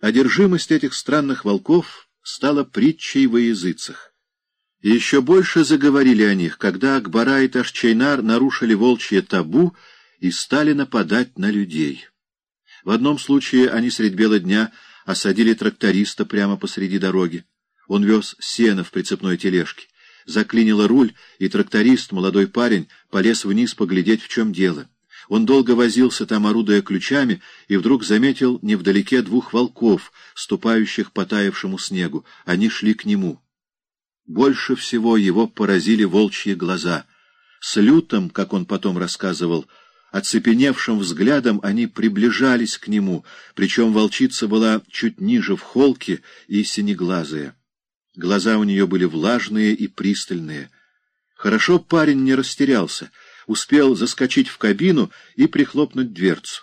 Одержимость этих странных волков стала притчей во языцах. И еще больше заговорили о них, когда Акбара и Ташчайнар нарушили волчье табу и стали нападать на людей. В одном случае они средь бела дня осадили тракториста прямо посреди дороги. Он вез сено в прицепной тележке. Заклинило руль, и тракторист, молодой парень, полез вниз поглядеть, в чем дело. Он долго возился там, орудуя ключами, и вдруг заметил невдалеке двух волков, ступающих по таявшему снегу. Они шли к нему. Больше всего его поразили волчьи глаза. С лютом, как он потом рассказывал, оцепеневшим взглядом они приближались к нему, причем волчица была чуть ниже в холке и синеглазая. Глаза у нее были влажные и пристальные. Хорошо парень не растерялся — успел заскочить в кабину и прихлопнуть дверцу.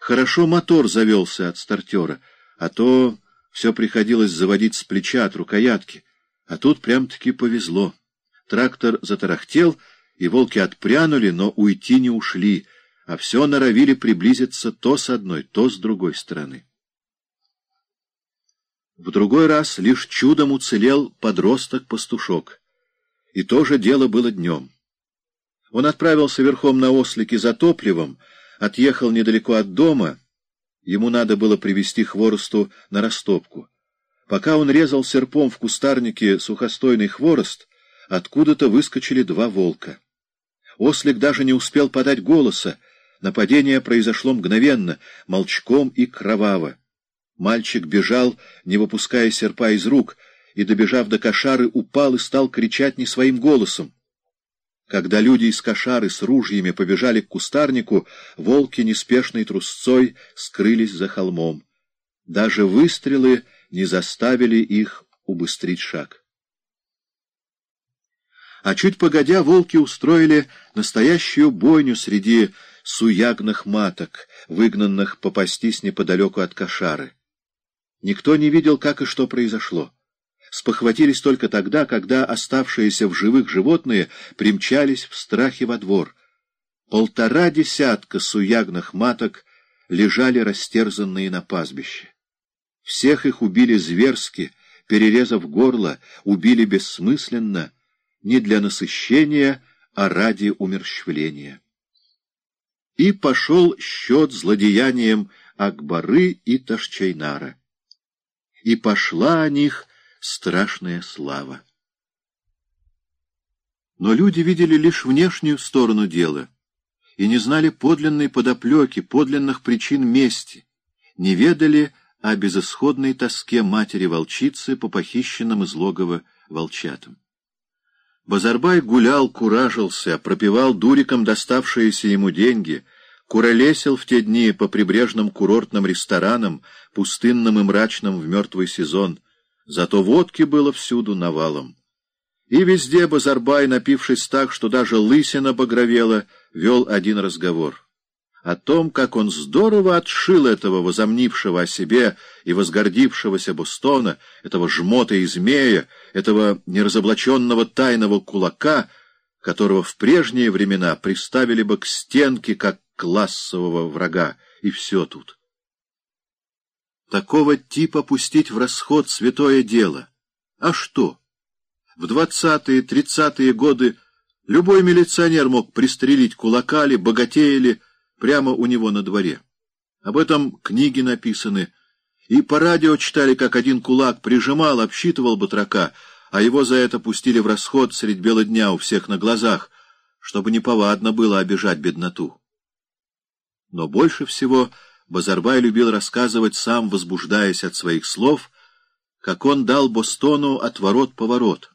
Хорошо мотор завелся от стартера, а то все приходилось заводить с плеча от рукоятки. А тут прям-таки повезло. Трактор затарахтел, и волки отпрянули, но уйти не ушли, а все норовили приблизиться то с одной, то с другой стороны. В другой раз лишь чудом уцелел подросток-пастушок. И то же дело было днем. Он отправился верхом на ослике за топливом, отъехал недалеко от дома. Ему надо было привезти хворосту на растопку. Пока он резал серпом в кустарнике сухостойный хворост, откуда-то выскочили два волка. Ослик даже не успел подать голоса. Нападение произошло мгновенно, молчком и кроваво. Мальчик бежал, не выпуская серпа из рук, и, добежав до кошары, упал и стал кричать не своим голосом. Когда люди из кошары с ружьями побежали к кустарнику, волки неспешной трусцой скрылись за холмом. Даже выстрелы не заставили их убыстрить шаг. А чуть погодя, волки устроили настоящую бойню среди суягных маток, выгнанных попастись неподалеку от кошары. Никто не видел, как и что произошло спохватились только тогда, когда оставшиеся в живых животные примчались в страхе во двор. Полтора десятка суягных маток лежали растерзанные на пастбище. Всех их убили зверски, перерезав горло, убили бессмысленно, не для насыщения, а ради умерщвления. И пошел счет злодеянием Акбары и Ташчайнара. И пошла о них страшная слава. Но люди видели лишь внешнюю сторону дела и не знали подлинной подоплеки, подлинных причин мести, не ведали о безысходной тоске матери-волчицы по похищенным из логова волчатам. Базарбай гулял, куражился, пропивал дуриком доставшиеся ему деньги, куролесил в те дни по прибрежным курортным ресторанам, пустынным и мрачным в мертвый сезон — Зато водки было всюду навалом. И везде Базарбай, напившись так, что даже лысина багровела, вел один разговор. О том, как он здорово отшил этого возомнившего о себе и возгордившегося Бостона, этого жмота и змея, этого неразоблаченного тайного кулака, которого в прежние времена приставили бы к стенке как классового врага, и все тут. Такого типа пустить в расход святое дело. А что? В двадцатые, тридцатые годы любой милиционер мог пристрелить кулака ли, богатея ли, прямо у него на дворе. Об этом книги написаны. И по радио читали, как один кулак прижимал, обсчитывал батрака, а его за это пустили в расход средь бела дня у всех на глазах, чтобы неповадно было обижать бедноту. Но больше всего... Базарбай любил рассказывать, сам возбуждаясь от своих слов, как он дал Бостону отворот-поворот,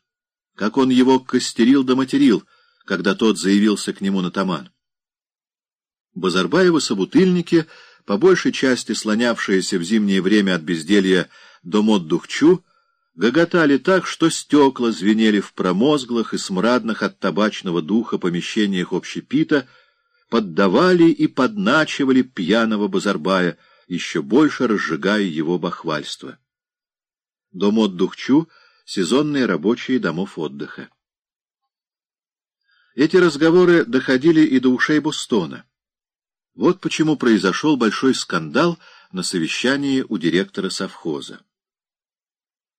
как он его костерил да материл, когда тот заявился к нему на таман. Базарбаевы собутыльники, по большей части слонявшиеся в зимнее время от безделья до мод-духчу, гоготали так, что стекла звенели в промозглых и смрадных от табачного духа помещениях общепита, поддавали и подначивали пьяного Базарбая, еще больше разжигая его бахвальство. Дом отдухчу — сезонные рабочие домов отдыха. Эти разговоры доходили и до ушей Бостона. Вот почему произошел большой скандал на совещании у директора совхоза.